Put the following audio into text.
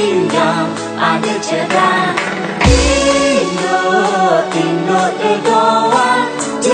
inyo ade cheda inyo inyo de anh.